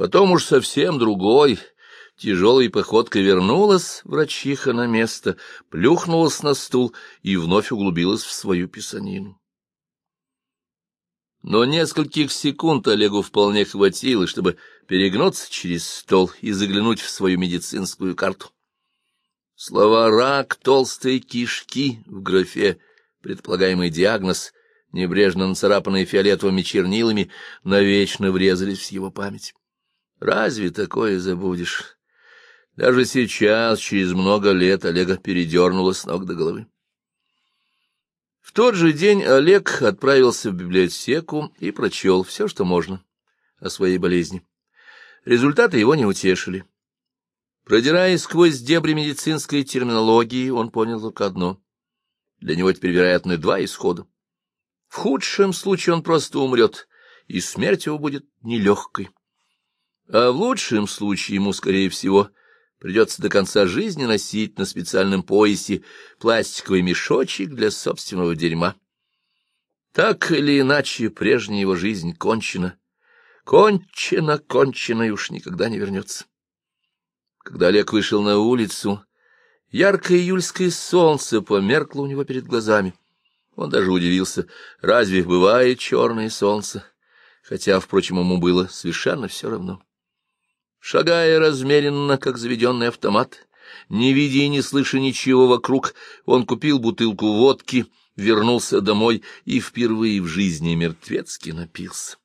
Потом уж совсем другой. Тяжелой походкой вернулась врачиха на место, плюхнулась на стул и вновь углубилась в свою писанину. Но нескольких секунд Олегу вполне хватило, чтобы перегнуться через стол и заглянуть в свою медицинскую карту. Слова «рак толстой кишки» в графе «предполагаемый диагноз», небрежно нацарапанные фиолетовыми чернилами, навечно врезались в его память. Разве такое забудешь? Даже сейчас, через много лет, Олега передернуло с ног до головы. В тот же день Олег отправился в библиотеку и прочел все, что можно о своей болезни. Результаты его не утешили. Продираясь сквозь дебри медицинской терминологии, он понял только одно. Для него теперь, вероятны два исхода. В худшем случае он просто умрет, и смерть его будет нелегкой. А в лучшем случае ему, скорее всего, Придется до конца жизни носить на специальном поясе пластиковый мешочек для собственного дерьма. Так или иначе, прежняя его жизнь кончена. Кончена, кончена и уж никогда не вернется. Когда Олег вышел на улицу, яркое июльское солнце померкло у него перед глазами. Он даже удивился, разве бывает черное солнце? Хотя, впрочем, ему было совершенно все равно. Шагая размеренно, как заведенный автомат, не видя и не слыша ничего вокруг, он купил бутылку водки, вернулся домой и впервые в жизни мертвецки напился.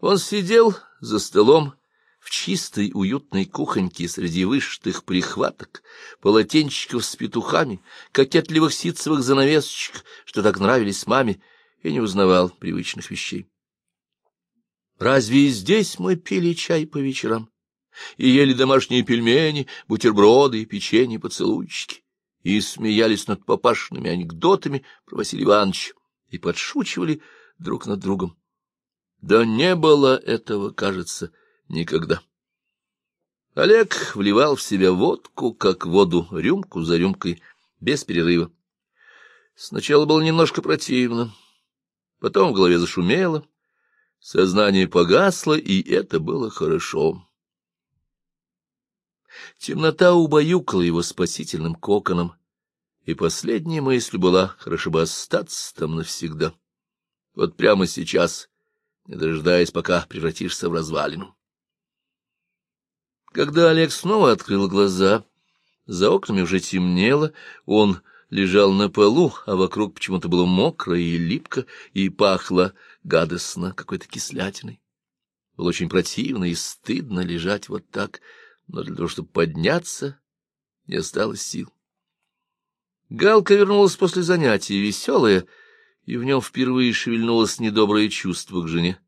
Он сидел за столом в чистой уютной кухоньке среди вышитых прихваток, полотенчиков с петухами, кокетливых ситцевых занавесочек, что так нравились маме, и не узнавал привычных вещей. Разве и здесь мы пили чай по вечерам и ели домашние пельмени, бутерброды и печенье поцелуйчики, и смеялись над папашными анекдотами про Василия Ивановича и подшучивали друг над другом? Да не было этого, кажется, никогда. Олег вливал в себя водку, как воду, рюмку за рюмкой, без перерыва. Сначала было немножко противно, потом в голове зашумело, Сознание погасло, и это было хорошо. Темнота убаюкала его спасительным коконом, и последняя мысль была хорошо бы остаться там навсегда. Вот прямо сейчас, не дожидаясь, пока превратишься в развалину. Когда Олег снова открыл глаза, за окнами уже темнело, он лежал на полу, а вокруг почему-то было мокро и липко, и пахло гадостно какой-то кислятиной. Было очень противно и стыдно лежать вот так, но для того, чтобы подняться, не осталось сил. Галка вернулась после занятий, веселая, и в нем впервые шевельнулось недоброе чувство к жене.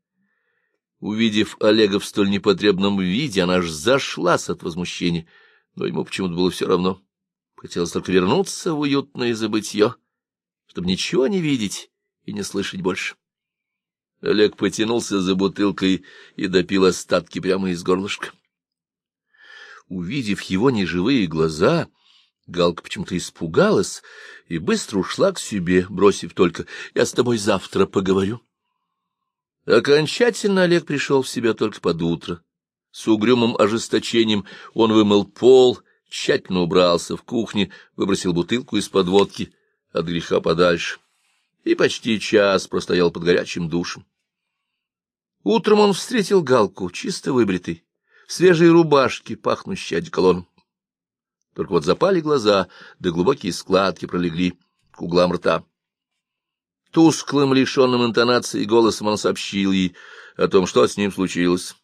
Увидев Олега в столь непотребном виде, она аж зашлась от возмущения, но ему почему-то было все равно. Хотелось только вернуться в уютное забытье, чтобы ничего не видеть и не слышать больше. Олег потянулся за бутылкой и допил остатки прямо из горлышка. Увидев его неживые глаза, Галка почему-то испугалась и быстро ушла к себе, бросив только «Я с тобой завтра поговорю». Окончательно Олег пришел в себя только под утро. С угрюмым ожесточением он вымыл пол тщательно убрался в кухне, выбросил бутылку из подводки от греха подальше и почти час простоял под горячим душем. Утром он встретил Галку, чисто выбритый, в свежей рубашке, пахнущей одеколоном. Только вот запали глаза, да глубокие складки пролегли к углам рта. Тусклым, лишенным интонации голосом он сообщил ей о том, что с ним случилось.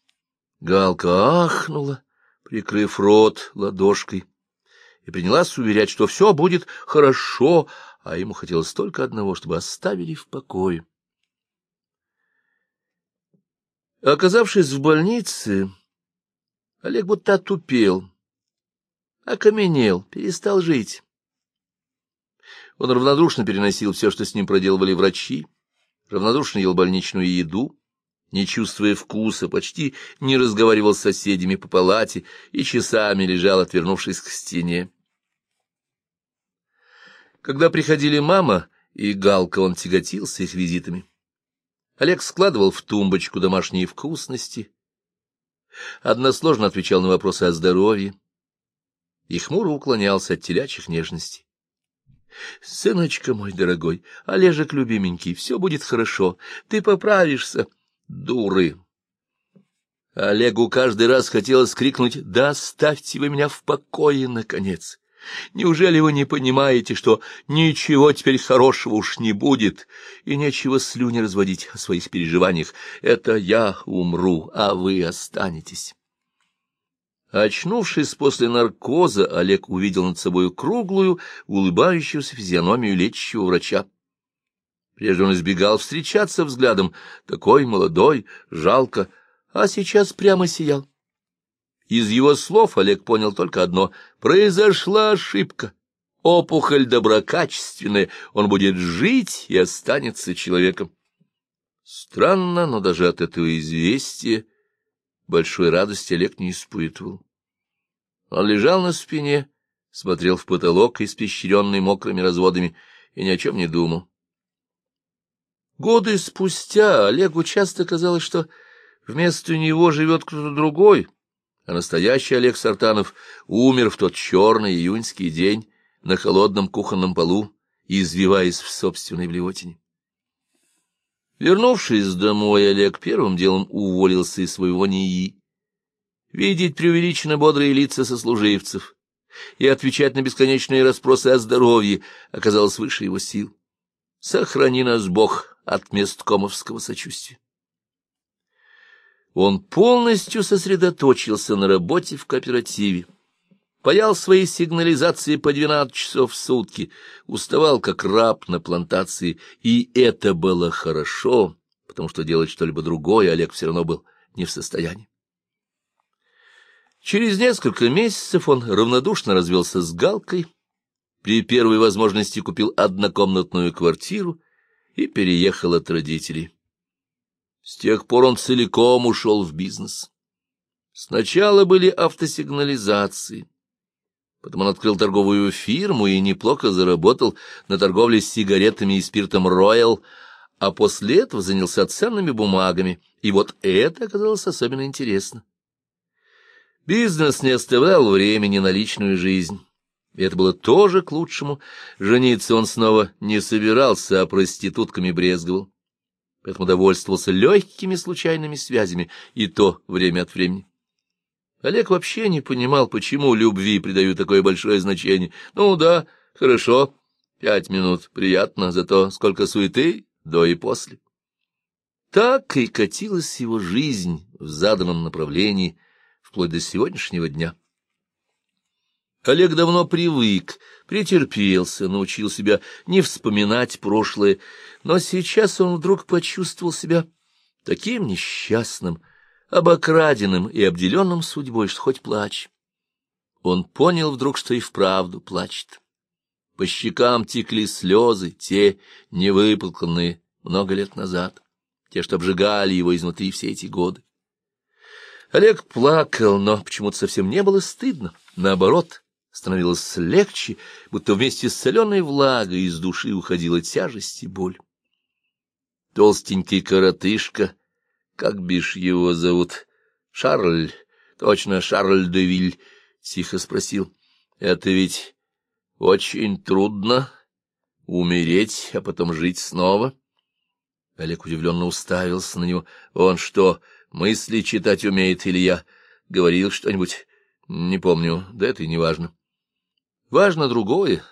Галка ахнула прикрыв рот ладошкой, и принялась уверять, что все будет хорошо, а ему хотелось только одного, чтобы оставили в покое. Оказавшись в больнице, Олег будто отупел, окаменел, перестал жить. Он равнодушно переносил все, что с ним проделывали врачи, равнодушно ел больничную еду, не чувствуя вкуса, почти не разговаривал с соседями по палате и часами лежал, отвернувшись к стене. Когда приходили мама и Галка, он тяготился их визитами. Олег складывал в тумбочку домашние вкусности, односложно отвечал на вопросы о здоровье и хмуро уклонялся от телячьих нежностей. — Сыночка мой дорогой, Олежек любименький, все будет хорошо, ты поправишься. Дуры! Олегу каждый раз хотелось крикнуть «Да оставьте вы меня в покое, наконец!» Неужели вы не понимаете, что ничего теперь хорошего уж не будет, и нечего слюни разводить о своих переживаниях? Это я умру, а вы останетесь. Очнувшись после наркоза, Олег увидел над собой круглую, улыбающуюся физиономию лечащего врача. Прежде он избегал встречаться взглядом, такой молодой, жалко, а сейчас прямо сиял. Из его слов Олег понял только одно — произошла ошибка. Опухоль доброкачественная, он будет жить и останется человеком. Странно, но даже от этого известия большой радости Олег не испытывал. Он лежал на спине, смотрел в потолок, испещренный мокрыми разводами, и ни о чем не думал. Годы спустя Олегу часто казалось, что вместо него живет кто-то другой, а настоящий Олег Сартанов умер в тот черный июньский день на холодном кухонном полу, извиваясь в собственной блевотине. Вернувшись домой, Олег первым делом уволился из своего НИИ. Видеть преувеличенно бодрые лица сослуживцев и отвечать на бесконечные расспросы о здоровье оказалось выше его сил. Сохрани нас, Бог, от месткомовского сочувствия. Он полностью сосредоточился на работе в кооперативе, паял свои сигнализации по двенадцать часов в сутки, уставал как раб на плантации, и это было хорошо, потому что делать что-либо другое Олег все равно был не в состоянии. Через несколько месяцев он равнодушно развелся с Галкой, при первой возможности купил однокомнатную квартиру и переехал от родителей. С тех пор он целиком ушел в бизнес. Сначала были автосигнализации, Потом он открыл торговую фирму и неплохо заработал на торговле с сигаретами и спиртом «Роял», а после этого занялся ценными бумагами, и вот это оказалось особенно интересно. Бизнес не оставлял времени на личную жизнь, и это было тоже к лучшему. Жениться он снова не собирался, а проститутками брезговал, поэтому довольствовался легкими случайными связями, и то время от времени. Олег вообще не понимал, почему любви придают такое большое значение. Ну да, хорошо, пять минут, приятно, зато сколько суеты до и после. Так и катилась его жизнь в заданном направлении вплоть до сегодняшнего дня. Олег давно привык, претерпелся, научил себя не вспоминать прошлое, но сейчас он вдруг почувствовал себя таким несчастным, обокраденным и обделенным судьбой, что хоть плачь. Он понял вдруг, что и вправду плачет. По щекам текли слезы, те невыплаканные много лет назад, те, что обжигали его изнутри все эти годы. Олег плакал, но почему-то совсем не было стыдно. Наоборот, становилось легче, будто вместе с соленой влагой из души уходила тяжесть и боль. Толстенький коротышка — как бишь его зовут? Шарль, точно, Шарль де Виль, — тихо спросил. — Это ведь очень трудно умереть, а потом жить снова. Олег удивленно уставился на него. Он что, мысли читать умеет или я? Говорил что-нибудь? Не помню, да это и не важно. Важно другое.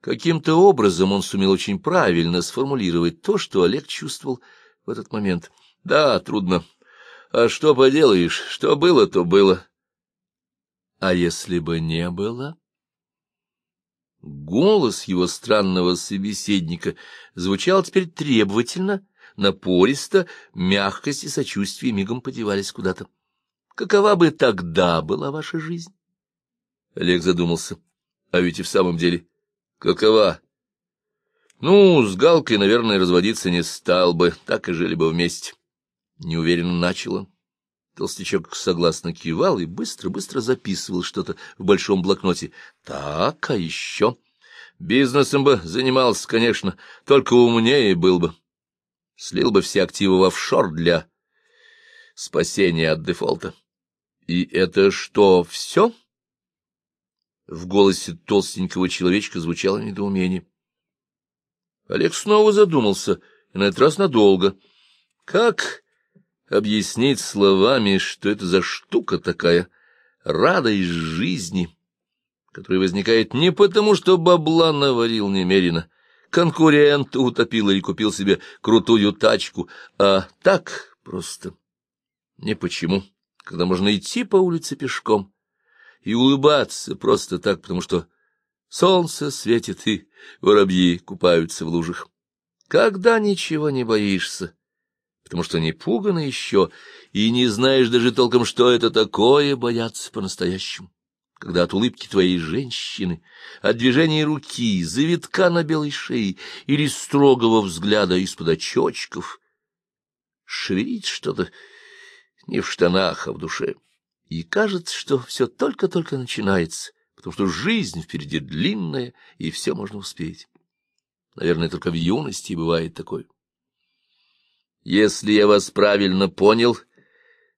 Каким-то образом он сумел очень правильно сформулировать то, что Олег чувствовал в этот момент. Да, трудно. А что поделаешь, что было, то было. А если бы не было? Голос его странного собеседника звучал теперь требовательно, напористо, мягкость и сочувствие мигом подевались куда-то. Какова бы тогда была ваша жизнь? Олег задумался. А ведь и в самом деле, какова? Ну, с Галкой, наверное, разводиться не стал бы, так и жили бы вместе. Неуверенно начал Толстячок согласно кивал и быстро-быстро записывал что-то в большом блокноте. Так, а еще... Бизнесом бы занимался, конечно, только умнее был бы. Слил бы все активы в офшор для... спасение от дефолта. И это что, все? В голосе толстенького человечка звучало недоумение. Олег снова задумался, и на этот раз надолго. Как объяснить словами, что это за штука такая, радость жизни, которая возникает не потому, что бабла наварил немерено, конкурент утопил или купил себе крутую тачку, а так просто. Не почему, когда можно идти по улице пешком и улыбаться просто так, потому что солнце светит и воробьи купаются в лужах. Когда ничего не боишься, потому что не пугано еще и не знаешь даже толком, что это такое бояться по-настоящему когда от улыбки твоей женщины, от движения руки, завитка на белой шее или строгого взгляда из-под очочков шевелит что-то не в штанах, а в душе. И кажется, что все только-только начинается, потому что жизнь впереди длинная, и все можно успеть. Наверное, только в юности бывает такое. Если я вас правильно понял,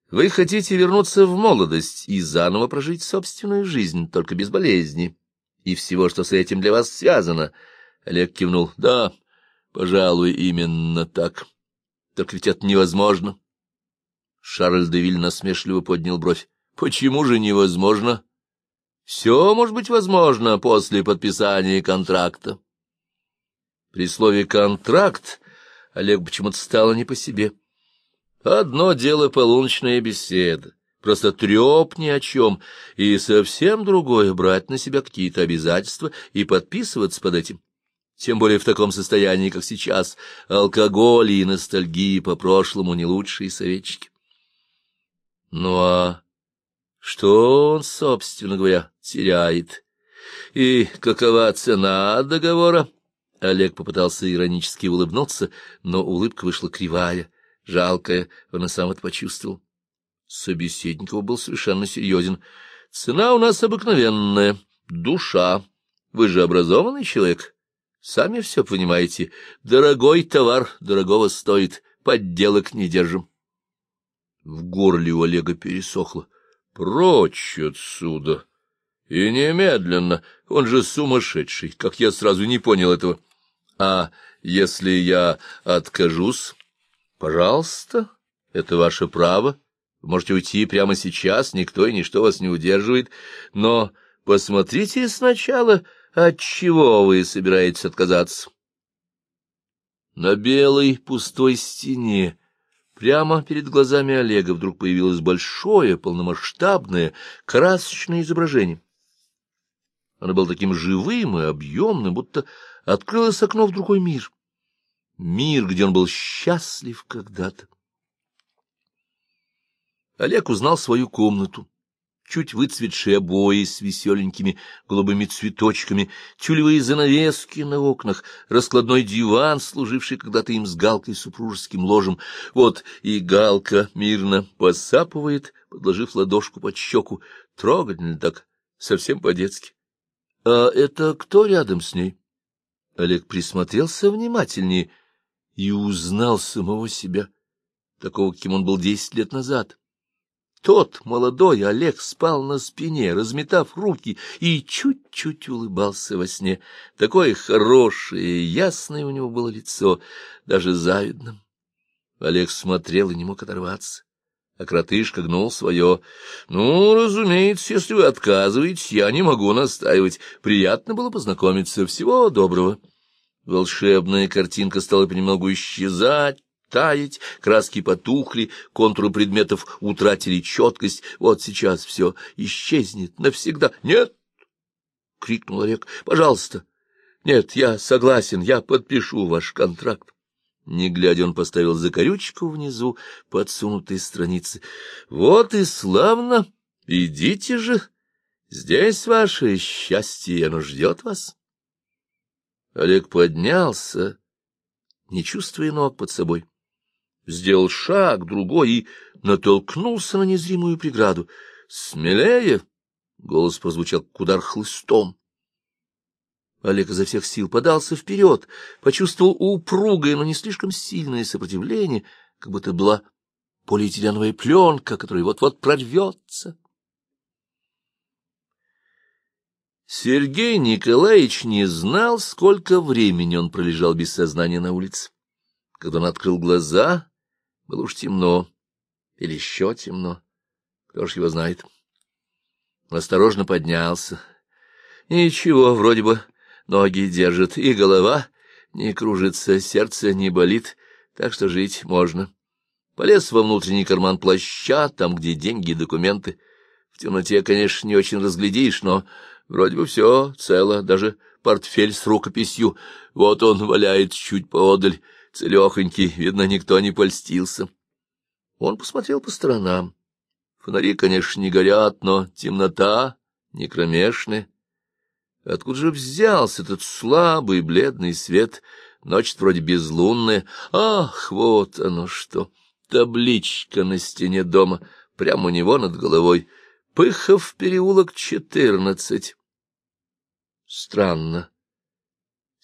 вы хотите вернуться в молодость и заново прожить собственную жизнь, только без болезни и всего, что с этим для вас связано. Олег кивнул. Да, пожалуй, именно так. Только ведь это невозможно. Шарль де Виль насмешливо поднял бровь. Почему же невозможно? Все может быть возможно после подписания контракта. При слове «контракт» Олег почему-то стало не по себе. Одно дело полуночная беседа, просто треп ни о чем, и совсем другое — брать на себя какие-то обязательства и подписываться под этим. Тем более в таком состоянии, как сейчас, алкоголь и ностальгии по прошлому не лучшие советчики. Ну а что он, собственно говоря, теряет? И какова цена договора? Олег попытался иронически улыбнуться, но улыбка вышла кривая. Жалкое, он и сам это почувствовал. Собеседник его был совершенно серьезен. Цена у нас обыкновенная, душа. Вы же образованный человек. Сами все понимаете. Дорогой товар дорогого стоит, подделок не держим. В горле у Олега пересохло. Прочь отсюда! И немедленно! Он же сумасшедший, как я сразу не понял этого. А если я откажусь? Пожалуйста, это ваше право. Вы можете уйти прямо сейчас, никто и ничто вас не удерживает. Но посмотрите сначала, от чего вы собираетесь отказаться. На белой пустой стене прямо перед глазами Олега вдруг появилось большое, полномасштабное, красочное изображение. Оно было таким живым и объемным, будто открылось окно в другой мир мир, где он был счастлив когда-то. Олег узнал свою комнату. Чуть выцветшие обои с веселенькими голубыми цветочками, тюлевые занавески на окнах, раскладной диван, служивший когда-то им с Галкой супружеским ложем. Вот и Галка мирно посапывает, подложив ладошку под щеку, трогательно так, совсем по-детски. А это кто рядом с ней? Олег присмотрелся внимательнее — и узнал самого себя, такого, каким он был десять лет назад. Тот молодой Олег спал на спине, разметав руки, и чуть-чуть улыбался во сне. Такое хорошее, ясное у него было лицо, даже завидным. Олег смотрел и не мог оторваться. А кротышка гнул свое. — Ну, разумеется, если вы отказываетесь, я не могу настаивать. Приятно было познакомиться. Всего доброго. Волшебная картинка стала понемногу исчезать, таять, краски потухли, контуры предметов утратили четкость. Вот сейчас все исчезнет навсегда. — Нет! — крикнул Олег. — Пожалуйста. — Нет, я согласен, я подпишу ваш контракт. Не глядя, он поставил закорючку внизу подсунутой страницы. — Вот и славно! Идите же! Здесь ваше счастье, оно ждет вас. Олег поднялся, не чувствуя ног под собой. Сделал шаг, другой, и натолкнулся на незримую преграду. «Смелее!» — голос прозвучал, как удар хлыстом. Олег изо всех сил подался вперед, почувствовал упругое, но не слишком сильное сопротивление, как будто была полиэтиленовая пленка, которая вот-вот прорвется. Сергей Николаевич не знал, сколько времени он пролежал без сознания на улице. Когда он открыл глаза, было уж темно, или еще темно, кто ж его знает. Осторожно поднялся. Ничего, вроде бы ноги держит, и голова не кружится, сердце не болит, так что жить можно. Полез во внутренний карман плаща, там, где деньги и документы. В темноте, конечно, не очень разглядишь, но Вроде бы все цело, даже портфель с рукописью. Вот он валяет чуть поодаль, целехонький, видно, никто не польстился. Он посмотрел по сторонам. Фонари, конечно, не горят, но темнота не кромешная. Откуда же взялся этот слабый бледный свет? Ночь вроде безлунная. Ах, вот оно что! Табличка на стене дома, прямо у него над головой — Пыхов переулок, четырнадцать. Странно.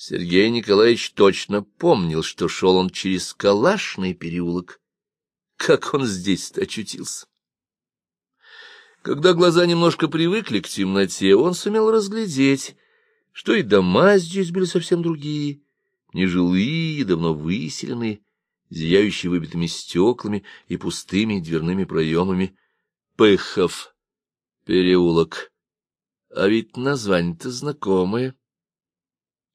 Сергей Николаевич точно помнил, что шел он через Калашный переулок. Как он здесь-то очутился? Когда глаза немножко привыкли к темноте, он сумел разглядеть, что и дома здесь были совсем другие, нежилые, давно выселенные, зияющие выбитыми стеклами и пустыми дверными проемами. Пыхов переулок. А ведь название-то знакомое.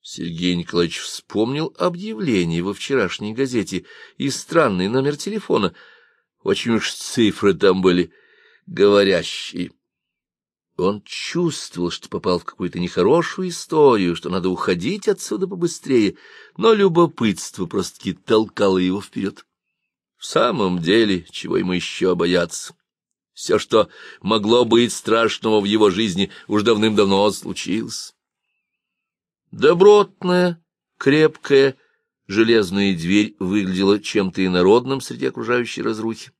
Сергей Николаевич вспомнил объявление во вчерашней газете и странный номер телефона. Очень уж цифры там были говорящие. Он чувствовал, что попал в какую-то нехорошую историю, что надо уходить отсюда побыстрее, но любопытство просто-таки толкало его вперед. В самом деле, чего ему еще бояться? Все, что могло быть страшного в его жизни, уж давным-давно случилось. Добротная, крепкая, железная дверь выглядела чем-то инородным среди окружающей разрухи.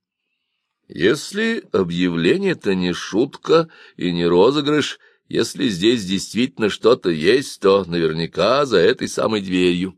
Если объявление-то не шутка и не розыгрыш, если здесь действительно что-то есть, то наверняка за этой самой дверью.